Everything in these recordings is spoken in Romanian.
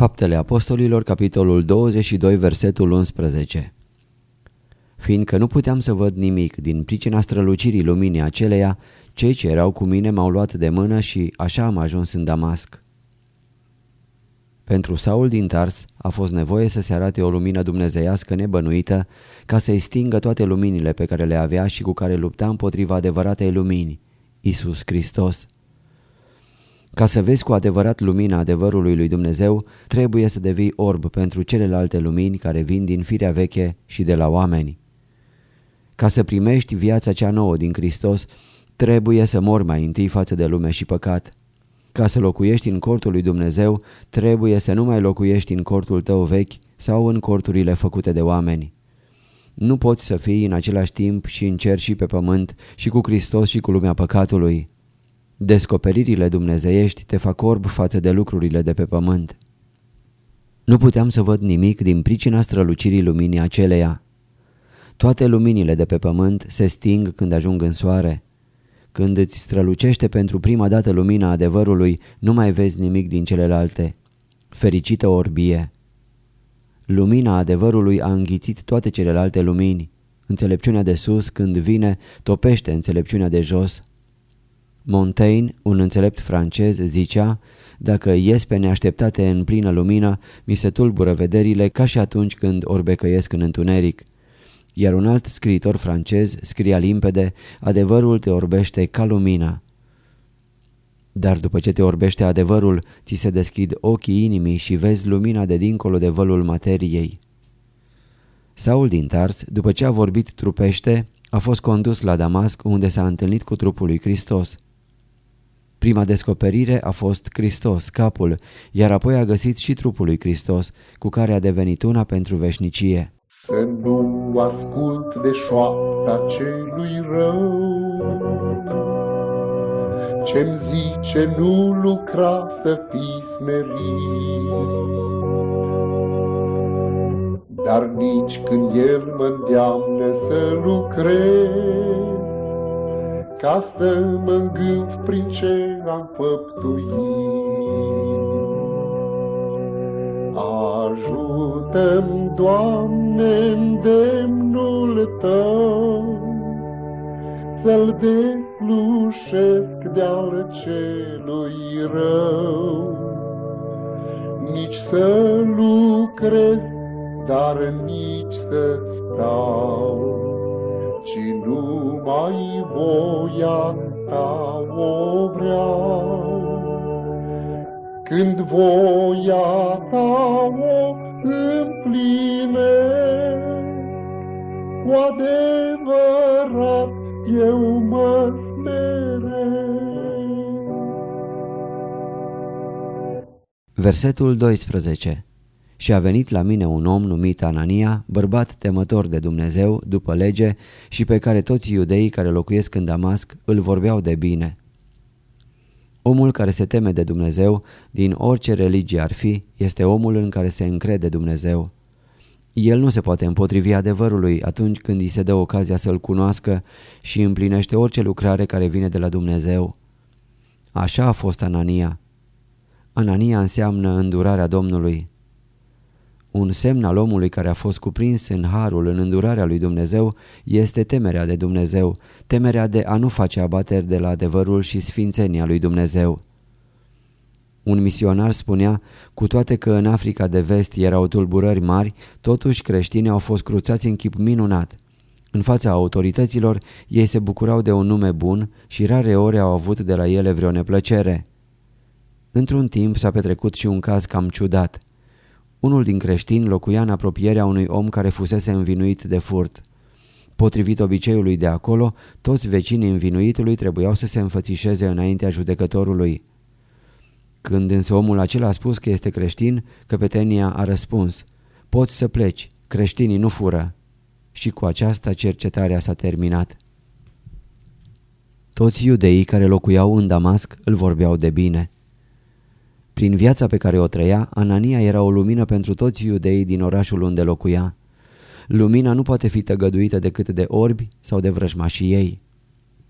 Faptele Apostolilor, capitolul 22, versetul 11 Fiindcă nu puteam să văd nimic din pricina strălucirii luminii aceleia, cei ce erau cu mine m-au luat de mână și așa am ajuns în Damasc. Pentru Saul din Tars a fost nevoie să se arate o lumină dumnezeiască nebănuită ca să-i stingă toate luminile pe care le avea și cu care lupta împotriva adevăratei lumini, Isus Hristos. Ca să vezi cu adevărat lumina adevărului lui Dumnezeu, trebuie să devii orb pentru celelalte lumini care vin din firea veche și de la oameni. Ca să primești viața cea nouă din Hristos, trebuie să mori mai întâi față de lume și păcat. Ca să locuiești în cortul lui Dumnezeu, trebuie să nu mai locuiești în cortul tău vechi sau în corturile făcute de oameni. Nu poți să fii în același timp și în cer și pe pământ și cu Hristos și cu lumea păcatului. Descoperirile dumnezeiești te fac orb față de lucrurile de pe pământ. Nu puteam să văd nimic din pricina strălucirii luminii aceleia. Toate luminile de pe pământ se sting când ajung în soare. Când îți strălucește pentru prima dată lumina adevărului, nu mai vezi nimic din celelalte. Fericită orbie! Lumina adevărului a înghițit toate celelalte lumini. Înțelepciunea de sus, când vine, topește înțelepciunea de jos. Montaigne, un înțelept francez, zicea Dacă ies pe neașteptate în plină lumină, mi se tulbură vederile ca și atunci când orbecăiesc în întuneric iar un alt scriitor francez scria limpede, adevărul te orbește ca lumina. Dar după ce te orbește adevărul, ți se deschid ochii inimii și vezi lumina de dincolo de vălul materiei. Saul din Tars, după ce a vorbit trupește, a fost condus la Damasc unde s-a întâlnit cu trupul lui Hristos. Prima descoperire a fost Hristos, capul, iar apoi a găsit și trupul lui Hristos, cu care a devenit una pentru veșnicie. Să nu ascult de șoapta celui rău, Ce-mi zice nu lucra să fiți smerit. Dar nici când el mă îndeamnă să lucrez, Ca să mă îngânf prin ce am făptuit. Ajută-mi, Doamne, îndemnul Tău, Să-l deslușesc de-al celui rău, Nici să lucrez, dar nici să stau, Ci numai voia Ta o vreau. Când voia ta o împline, cu adevărat eu mă Versetul 12 Și a venit la mine un om numit Anania, bărbat temător de Dumnezeu, după lege, și pe care toți iudeii care locuiesc în Damasc îl vorbeau de bine. Omul care se teme de Dumnezeu, din orice religie ar fi, este omul în care se încrede Dumnezeu. El nu se poate împotrivi adevărului atunci când îi se dă ocazia să-l cunoască și împlinește orice lucrare care vine de la Dumnezeu. Așa a fost Anania. Anania înseamnă îndurarea Domnului. Un semn al omului care a fost cuprins în harul, în îndurarea lui Dumnezeu, este temerea de Dumnezeu, temerea de a nu face abateri de la adevărul și sfințenia lui Dumnezeu. Un misionar spunea, cu toate că în Africa de vest erau tulburări mari, totuși creștinii au fost cruțați în chip minunat. În fața autorităților, ei se bucurau de un nume bun și rare ori au avut de la ele vreo neplăcere. Într-un timp s-a petrecut și un caz cam ciudat. Unul din creștini locuia în apropierea unui om care fusese învinuit de furt. Potrivit obiceiului de acolo, toți vecinii învinuitului trebuiau să se înfățișeze înaintea judecătorului. Când însă omul acela a spus că este creștin, căpetenia a răspuns, Poți să pleci, creștinii nu fură. Și cu aceasta cercetarea s-a terminat. Toți iudeii care locuiau în Damasc îl vorbeau de bine. Prin viața pe care o trăia, Anania era o lumină pentru toți iudeii din orașul unde locuia. Lumina nu poate fi tăgăduită decât de orbi sau de vrăjmașii ei.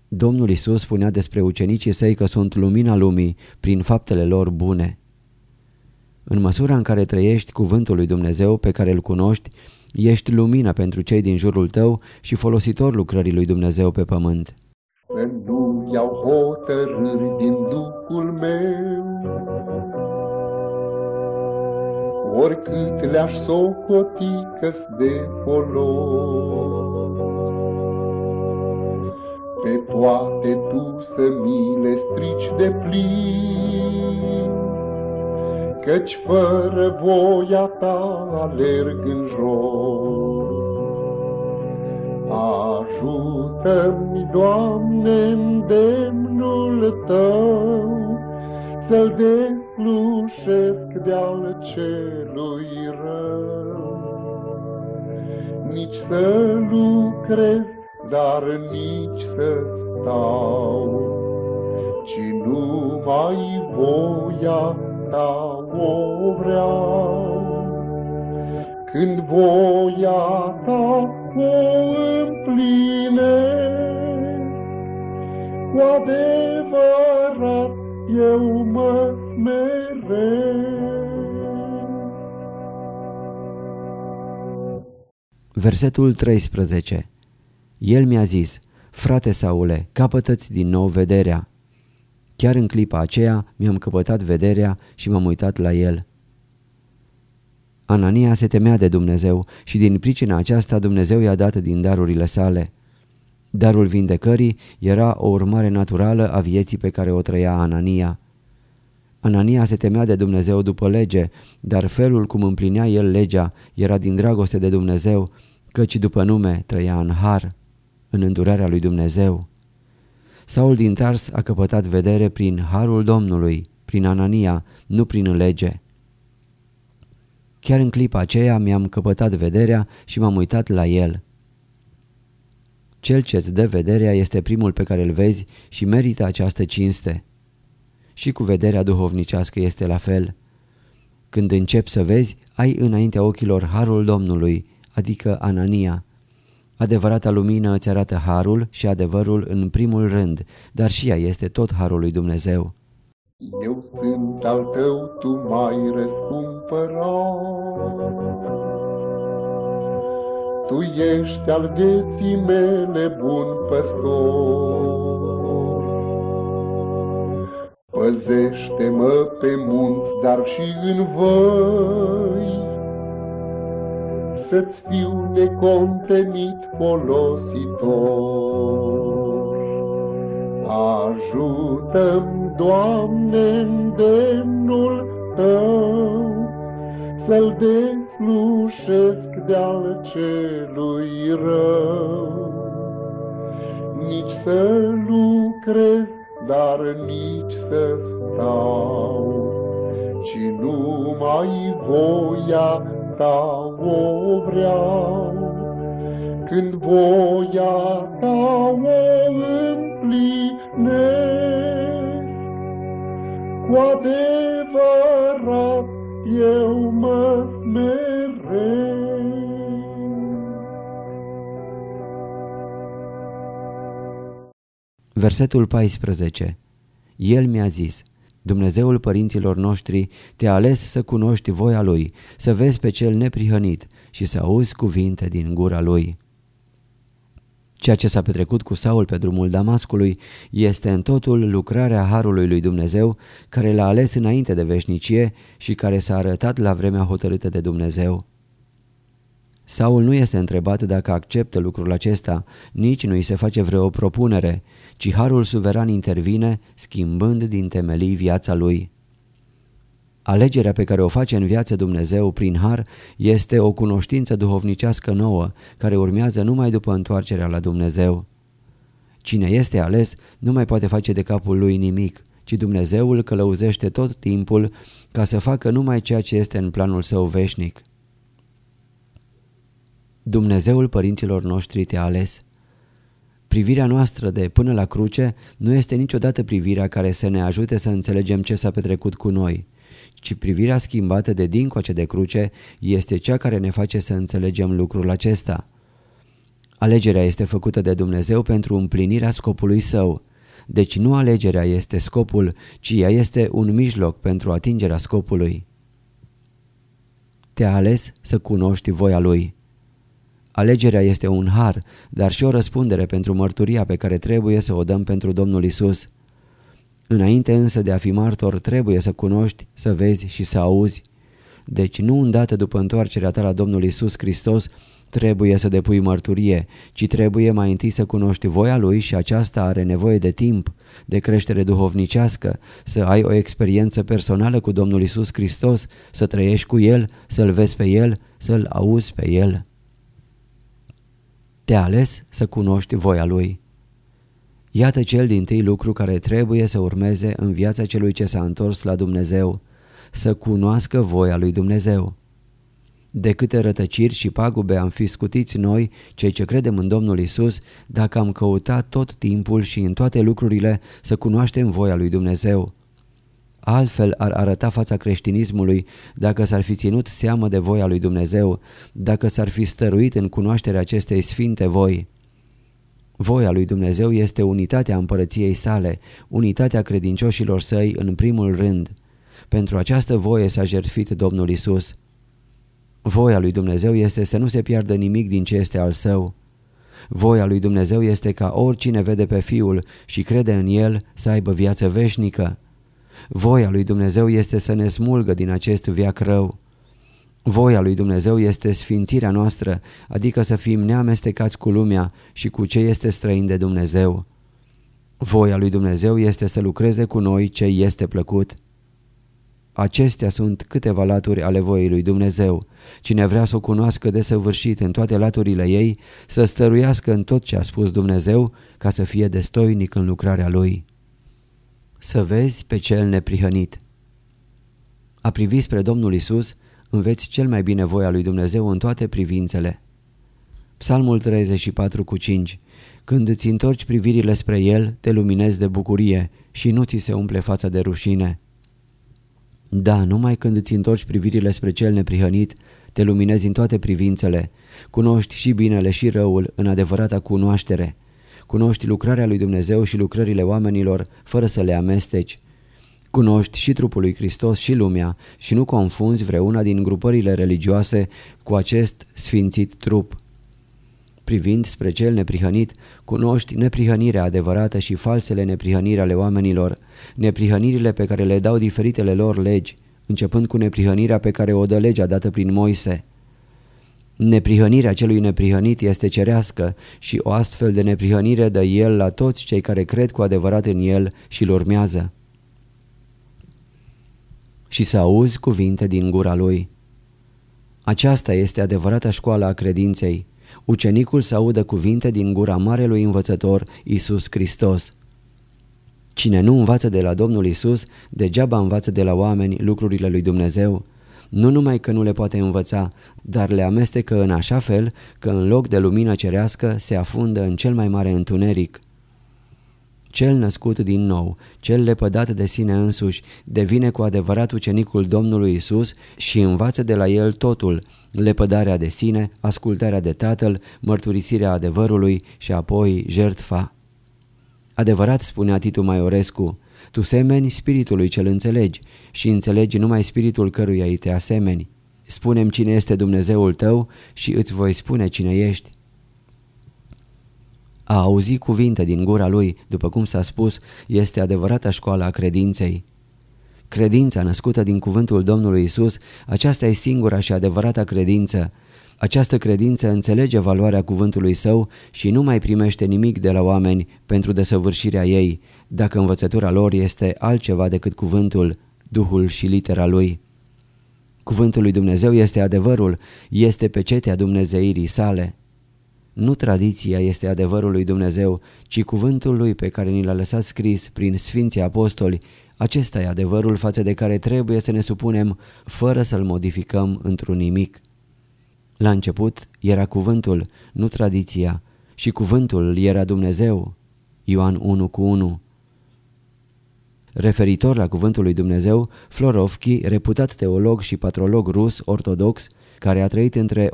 Domnul Isus spunea despre ucenicii săi că sunt lumina lumii prin faptele lor bune. În măsura în care trăiești cuvântul lui Dumnezeu pe care îl cunoști, ești lumina pentru cei din jurul tău și folositor lucrării lui Dumnezeu pe pământ. Să nu iau hotărâri din Duhul meu, Oricât le-aș socoti că de folos. Pe toate tu să mi le strici de plin, Căci fără voia ta alerg în jos. Ajută-mi, Doamne, îndemnul Tău, Să-l deslușesc de-al celui rău. Nici să lucrez, dar nici să stau, Ci numai voia Ta o vreau. Când voia Ta o împline, cu adevărat eu mă smeresc. Versetul 13 El mi-a zis, frate Saule, capătă-ți din nou vederea. Chiar în clipa aceea mi-am căpătat vederea și m-am uitat la el. Anania se temea de Dumnezeu și din pricina aceasta Dumnezeu i-a dat din darurile sale. Darul vindecării era o urmare naturală a vieții pe care o trăia Anania. Anania se temea de Dumnezeu după lege, dar felul cum împlinea el legea era din dragoste de Dumnezeu, căci după nume trăia în har, în îndurarea lui Dumnezeu. Saul din Tars a căpătat vedere prin harul Domnului, prin Anania, nu prin lege. Chiar în clipa aceea mi-am căpătat vederea și m-am uitat la el. Cel ce-ți dă vederea este primul pe care îl vezi și merită această cinste. Și cu vederea duhovnicească este la fel. Când începi să vezi, ai înaintea ochilor harul Domnului, adică Anania. Adevărata lumină îți arată harul și adevărul în primul rând, dar și ea este tot harul lui Dumnezeu. Eu sunt al tău, tu mai răscumpărat. Tu ești al vieții mele, bun păstor. Păzește-mă pe munți, dar și în văi, Să-ți fiu necontenit folositor. Ajută-mi, Doamne, îndemnul Tău, Să-l deslușesc de-al celui rău. Nici să lucrez, dar nici să stau, Ci numai voia Ta o vreau. Când voia Ta o împlinesc, Cu adevărat eu mă smeresc. Versetul 14 El mi-a zis, Dumnezeul părinților noștri te-a ales să cunoști voia Lui, să vezi pe cel neprihănit și să auzi cuvinte din gura Lui. Ceea ce s-a petrecut cu Saul pe drumul Damascului este în totul lucrarea Harului lui Dumnezeu care l-a ales înainte de veșnicie și care s-a arătat la vremea hotărâtă de Dumnezeu. Saul nu este întrebat dacă acceptă lucrul acesta, nici nu îi se face vreo propunere, ci Harul suveran intervine, schimbând din temelii viața lui. Alegerea pe care o face în viață Dumnezeu prin har este o cunoștință duhovnicească nouă, care urmează numai după întoarcerea la Dumnezeu. Cine este ales nu mai poate face de capul lui nimic, ci Dumnezeu îl călăuzește tot timpul ca să facă numai ceea ce este în planul său veșnic. Dumnezeul părinților noștri te-a ales. Privirea noastră de până la cruce nu este niciodată privirea care să ne ajute să înțelegem ce s-a petrecut cu noi, ci privirea schimbată de dincoace de cruce este cea care ne face să înțelegem lucrul acesta. Alegerea este făcută de Dumnezeu pentru împlinirea scopului său. Deci nu alegerea este scopul, ci ea este un mijloc pentru atingerea scopului. Te-a ales să cunoști voia Lui. Alegerea este un har, dar și o răspundere pentru mărturia pe care trebuie să o dăm pentru Domnul Isus. Înainte însă de a fi martor trebuie să cunoști, să vezi și să auzi. Deci nu îndată după întoarcerea ta la Domnul Isus Hristos trebuie să depui mărturie, ci trebuie mai întâi să cunoști voia Lui și aceasta are nevoie de timp, de creștere duhovnicească, să ai o experiență personală cu Domnul Isus Hristos, să trăiești cu El, să-L vezi pe El, să-L auzi pe El. Te ales să cunoști voia Lui. Iată cel din tâi lucru care trebuie să urmeze în viața celui ce s-a întors la Dumnezeu, să cunoască voia lui Dumnezeu. De câte rătăciri și pagube am fi scutiți noi, cei ce credem în Domnul Isus, dacă am căutat tot timpul și în toate lucrurile să cunoaștem voia lui Dumnezeu. Altfel ar arăta fața creștinismului dacă s-ar fi ținut seamă de voia lui Dumnezeu, dacă s-ar fi stăruit în cunoașterea acestei sfinte voi. Voia lui Dumnezeu este unitatea împărăției sale, unitatea credincioșilor săi în primul rând. Pentru această voie s-a jertfit Domnul Isus. Voia lui Dumnezeu este să nu se piardă nimic din ce este al său. Voia lui Dumnezeu este ca oricine vede pe Fiul și crede în El să aibă viață veșnică. Voia lui Dumnezeu este să ne smulgă din acest viac rău. Voia lui Dumnezeu este sfințirea noastră, adică să fim neamestecați cu lumea și cu ce este străin de Dumnezeu. Voia lui Dumnezeu este să lucreze cu noi ce este plăcut. Acestea sunt câteva laturi ale voii lui Dumnezeu. Cine vrea să o cunoască desăvârșit în toate laturile ei, să stăruiască în tot ce a spus Dumnezeu, ca să fie destoinic în lucrarea lui. Să vezi pe cel neprihănit. A privi spre Domnul Isus înveți cel mai bine voia lui Dumnezeu în toate privințele. Psalmul 34 cu 5 Când îți întorci privirile spre El, te luminezi de bucurie și nu ți se umple fața de rușine. Da, numai când îți întorci privirile spre cel neprihănit, te luminezi în toate privințele, cunoști și binele și răul în adevărata cunoaștere, cunoști lucrarea lui Dumnezeu și lucrările oamenilor fără să le amesteci, Cunoști și trupul lui Hristos și lumea și nu confunzi vreuna din grupările religioase cu acest sfințit trup. Privind spre cel neprihănit, cunoști neprihănirea adevărată și falsele neprihăniri ale oamenilor, neprihănirile pe care le dau diferitele lor legi, începând cu neprihănirea pe care o dă legea dată prin Moise. Neprihănirea celui neprihănit este cerească și o astfel de neprihănire dă el la toți cei care cred cu adevărat în el și îl urmează și să auzi cuvinte din gura lui. Aceasta este adevărata școală a credinței. Ucenicul să audă cuvinte din gura marelui învățător Isus Hristos. Cine nu învață de la Domnul Isus, degeaba învață de la oameni lucrurile lui Dumnezeu. Nu numai că nu le poate învăța, dar le amestecă în așa fel că în loc de lumină cerească se afundă în cel mai mare întuneric. Cel născut din nou, cel lepădat de sine însuși, devine cu adevărat ucenicul Domnului Isus și învață de la el totul, lepădarea de sine, ascultarea de Tatăl, mărturisirea adevărului și apoi jertfa. Adevărat spunea Titu Maiorescu, tu semeni spiritului cel înțelegi și înțelegi numai spiritul căruia îi te asemeni. Spunem cine este Dumnezeul tău și îți voi spune cine ești. A auzi cuvinte din gura lui, după cum s-a spus, este adevărata școală a credinței. Credința născută din cuvântul Domnului Isus, aceasta e singura și adevărata credință. Această credință înțelege valoarea cuvântului său și nu mai primește nimic de la oameni pentru desăvârșirea ei, dacă învățătura lor este altceva decât cuvântul, Duhul și litera lui. Cuvântul lui Dumnezeu este adevărul, este pecetea Dumnezeirii sale. Nu tradiția este adevărul lui Dumnezeu, ci cuvântul lui pe care ni l-a lăsat scris prin Sfinții Apostoli, acesta e adevărul față de care trebuie să ne supunem fără să-l modificăm într-un nimic. La început era cuvântul, nu tradiția, și cuvântul era Dumnezeu. Ioan 1 cu 1 Referitor la cuvântul lui Dumnezeu, Florovski, reputat teolog și patrolog rus ortodox, care a trăit între 1893-1979,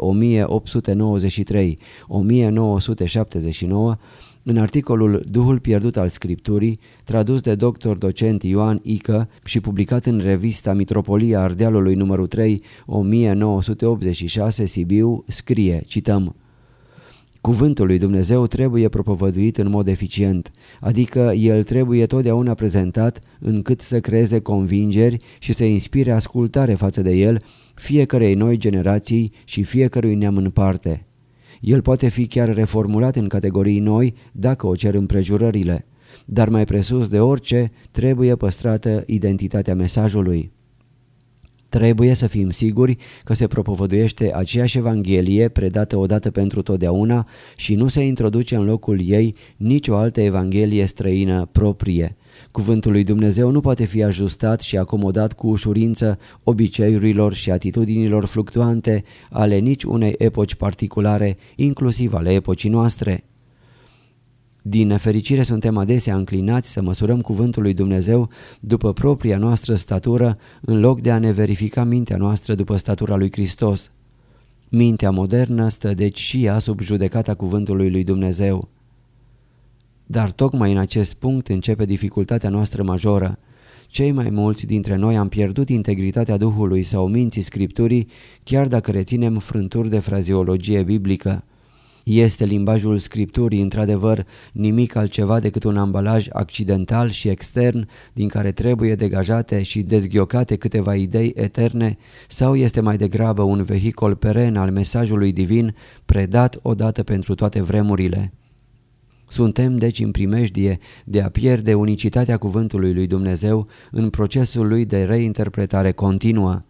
în articolul Duhul pierdut al Scripturii, tradus de doctor docent Ioan Ică și publicat în revista Mitropolia Ardealului numărul 3, 1986, Sibiu, scrie, cităm, Cuvântul lui Dumnezeu trebuie propovăduit în mod eficient, adică el trebuie totdeauna prezentat încât să creeze convingeri și să inspire ascultare față de el fiecarei noi generații și fiecărui neam în parte. El poate fi chiar reformulat în categorii noi dacă o cer împrejurările, dar mai presus de orice trebuie păstrată identitatea mesajului. Trebuie să fim siguri că se propovăduiește aceeași Evanghelie predată odată pentru totdeauna și nu se introduce în locul ei nicio altă Evanghelie străină proprie. Cuvântul lui Dumnezeu nu poate fi ajustat și acomodat cu ușurință obiceiurilor și atitudinilor fluctuante ale nici unei epoci particulare, inclusiv ale epocii noastre. Din nefericire suntem adesea înclinați să măsurăm cuvântul lui Dumnezeu după propria noastră statură în loc de a ne verifica mintea noastră după statura lui Hristos. Mintea modernă stă deci și ea sub judecata cuvântului lui Dumnezeu. Dar tocmai în acest punct începe dificultatea noastră majoră. Cei mai mulți dintre noi am pierdut integritatea Duhului sau minții Scripturii chiar dacă reținem frânturi de fraziologie biblică. Este limbajul Scripturii într-adevăr nimic altceva decât un ambalaj accidental și extern din care trebuie degajate și dezghiocate câteva idei eterne sau este mai degrabă un vehicol peren al mesajului divin predat odată pentru toate vremurile? Suntem deci în primejdie de a pierde unicitatea cuvântului lui Dumnezeu în procesul lui de reinterpretare continuă.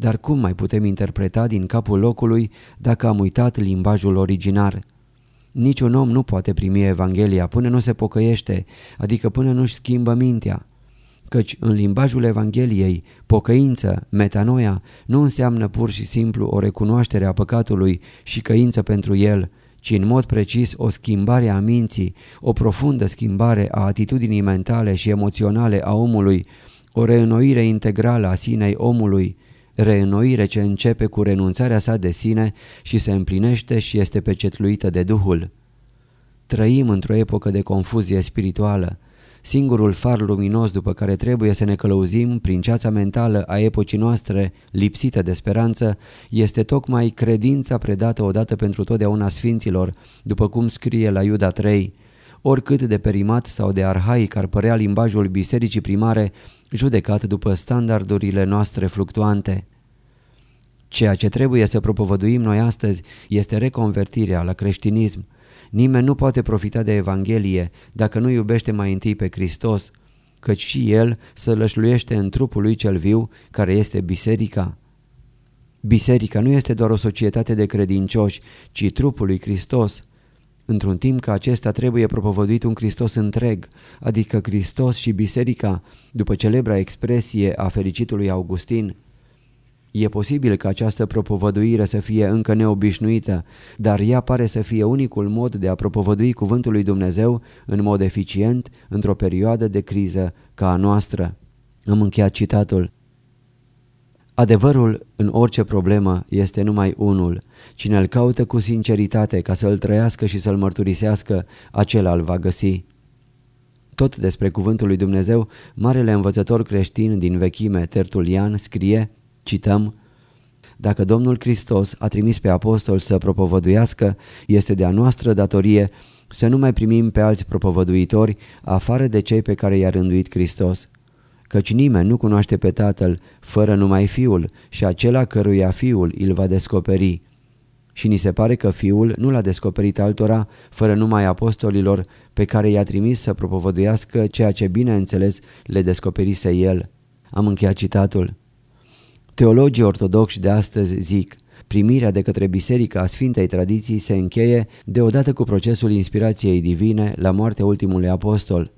Dar cum mai putem interpreta din capul locului dacă am uitat limbajul originar? Niciun om nu poate primi Evanghelia până nu se pocăiește, adică până nu-și schimbă mintea. Căci în limbajul Evangheliei, pocăință, metanoia, nu înseamnă pur și simplu o recunoaștere a păcatului și căință pentru el, ci în mod precis o schimbare a minții, o profundă schimbare a atitudinii mentale și emoționale a omului, o reînnoire integrală a sinei omului, reînnoire ce începe cu renunțarea sa de sine și se împlinește și este pecetluită de Duhul. Trăim într-o epocă de confuzie spirituală. Singurul far luminos după care trebuie să ne călăuzim prin ceața mentală a epocii noastre lipsită de speranță este tocmai credința predată odată pentru totdeauna sfinților, după cum scrie la Iuda 3. Oricât de perimat sau de arhaic ar părea limbajul bisericii primare, judecat după standardurile noastre fluctuante. Ceea ce trebuie să propovăduim noi astăzi este reconvertirea la creștinism. Nimeni nu poate profita de Evanghelie dacă nu iubește mai întâi pe Hristos, căci și El să lășluiește în trupul lui cel viu, care este biserica. Biserica nu este doar o societate de credincioși, ci trupul lui Hristos. Într-un timp că acesta trebuie propovăduit un Hristos întreg, adică Hristos și biserica, după celebra expresie a fericitului Augustin. E posibil ca această propovăduire să fie încă neobișnuită, dar ea pare să fie unicul mod de a propovădui cuvântul lui Dumnezeu în mod eficient într-o perioadă de criză ca a noastră. Am încheiat citatul. Adevărul în orice problemă este numai unul. Cine îl caută cu sinceritate ca să-l trăiască și să-l mărturisească, acela îl va găsi. Tot despre cuvântul lui Dumnezeu, marele învățător creștin din vechime, Tertulian, scrie, cităm, Dacă Domnul Hristos a trimis pe apostol să propovăduiască, este de a noastră datorie să nu mai primim pe alți propovăduitori afară de cei pe care i-a rânduit Hristos. Căci nimeni nu cunoaște pe Tatăl fără numai Fiul și acela căruia Fiul îl va descoperi. Și ni se pare că Fiul nu l-a descoperit altora fără numai apostolilor pe care i-a trimis să propovăduiască ceea ce bineînțeles le descoperise El. Am încheiat citatul. Teologii ortodoxi de astăzi zic primirea de către biserica a Sfintei Tradiții se încheie deodată cu procesul inspirației divine la moartea ultimului apostol.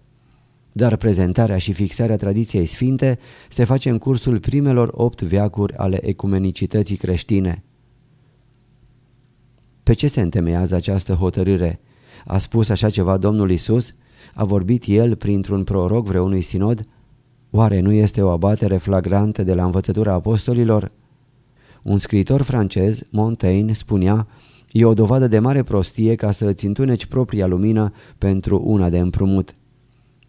Dar prezentarea și fixarea tradiției sfinte se face în cursul primelor opt veacuri ale ecumenicității creștine. Pe ce se întemeiază această hotărâre? A spus așa ceva Domnul Isus? A vorbit El printr-un proroc vreunui sinod? Oare nu este o abatere flagrantă de la învățătura apostolilor? Un scriitor francez, Montaigne, spunea E o dovadă de mare prostie ca să îți întuneci propria lumină pentru una de împrumut.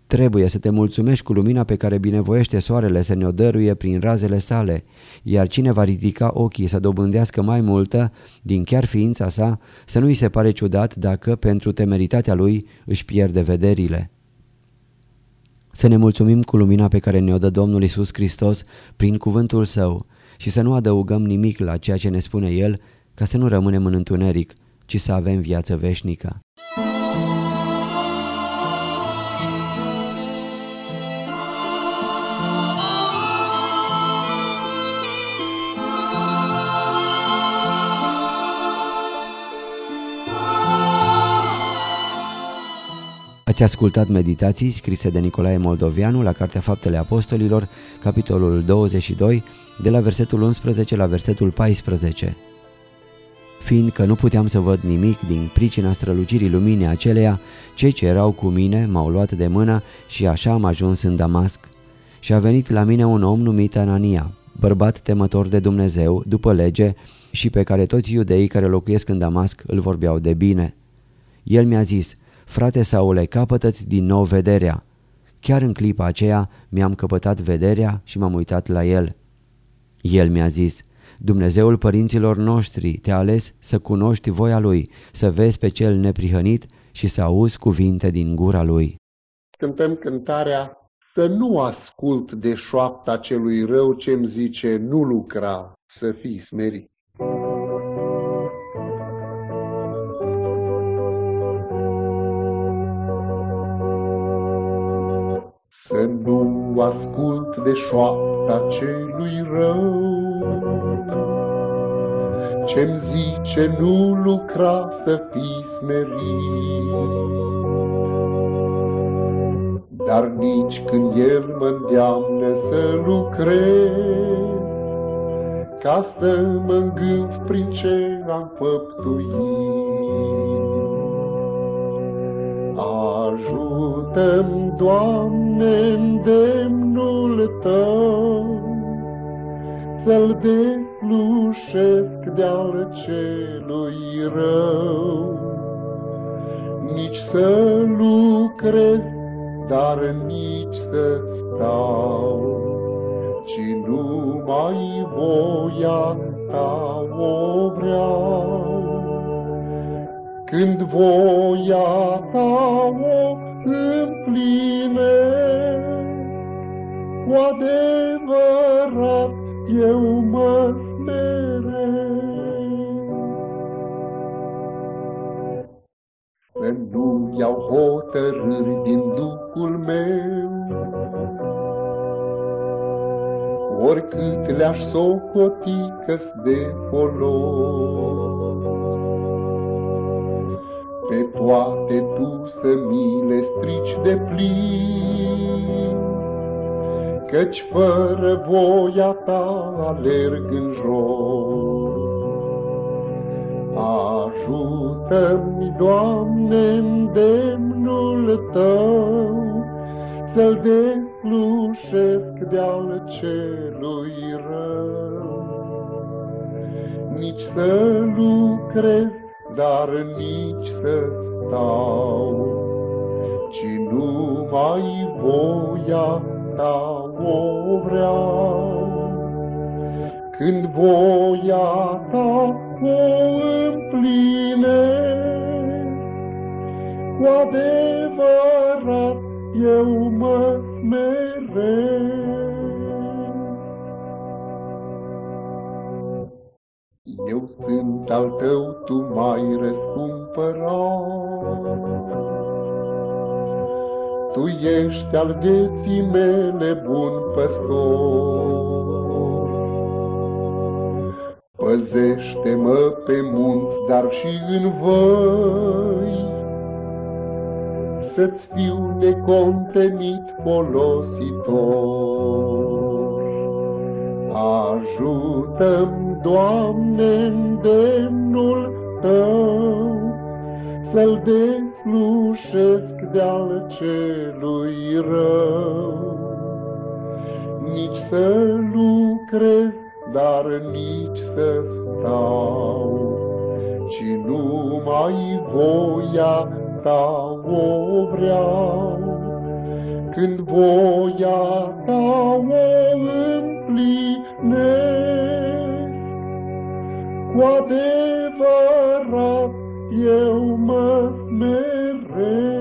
Trebuie să te mulțumești cu lumina pe care binevoiește soarele să ne-o dăruie prin razele sale, iar cine va ridica ochii să dobândească mai multă, din chiar ființa sa, să nu-i se pare ciudat dacă, pentru temeritatea lui, își pierde vederile. Să ne mulțumim cu lumina pe care ne-o dă Domnul Isus Hristos prin cuvântul Său și să nu adăugăm nimic la ceea ce ne spune El ca să nu rămânem în întuneric, ci să avem viață veșnică. Ați ascultat meditații scrise de Nicolae Moldovianu la Cartea Faptele Apostolilor, capitolul 22, de la versetul 11 la versetul 14. Fiindcă nu puteam să văd nimic din pricina strălucirii luminii aceleia, cei ce erau cu mine m-au luat de mână și așa am ajuns în Damasc. Și a venit la mine un om numit Anania, bărbat temător de Dumnezeu, după lege, și pe care toți iudeii care locuiesc în Damasc îl vorbeau de bine. El mi-a zis, Frate Saule, capătă-ți din nou vederea. Chiar în clipa aceea mi-am căpătat vederea și m-am uitat la el. El mi-a zis, Dumnezeul părinților noștri te-a ales să cunoști voia Lui, să vezi pe cel neprihănit și să auzi cuvinte din gura Lui. Cântăm cântarea Să nu ascult de șoapta celui rău ce-mi zice nu lucra, să fii smerit. De șoapta celui rău, Ce-mi zice nu lucra să fii smerit. Dar nici când el mă îndeamnă să lucrez, Ca să mă îngânf prin ce am făptuit. Ajută-mi, Doamne, îndemnul Tău, Să-l deslușesc de-al celui rău, Nici să lucrez, dar nici să stau, Ci numai voia Ta o vreau. Când voia ta o împline, cu adevărat eu mă Să nu iau hotărâri din Duhul meu, oricât le-aș socoti că de folos. Pe toate tu să mi le strici de plin, Căci fără voia ta alerg în jos. Ajută-mi, Doamne, îndemnul Tău, Să-l deslușesc de-al celui rău, Nici să lucrez dar nici să stau, ci numai voia ta o vreau. Când voia ta o împline, cu cu adevărat eu mă mereu. Eu sunt al tău, tu mai răscumpărat. Tu ești al vieții mele bun păstor. Păzește-mă pe munți, dar și în văi, Să-ți fiu necontenit folositor. Ajută-mi, Doamne, îndemnul Tău, Să-l deslușesc de-al celui rău, Nici să lucrez dar nici să stau, ci numai voia ta o vreau. Când voia ta o împlinesc, cu adevărat eu mă smeresc.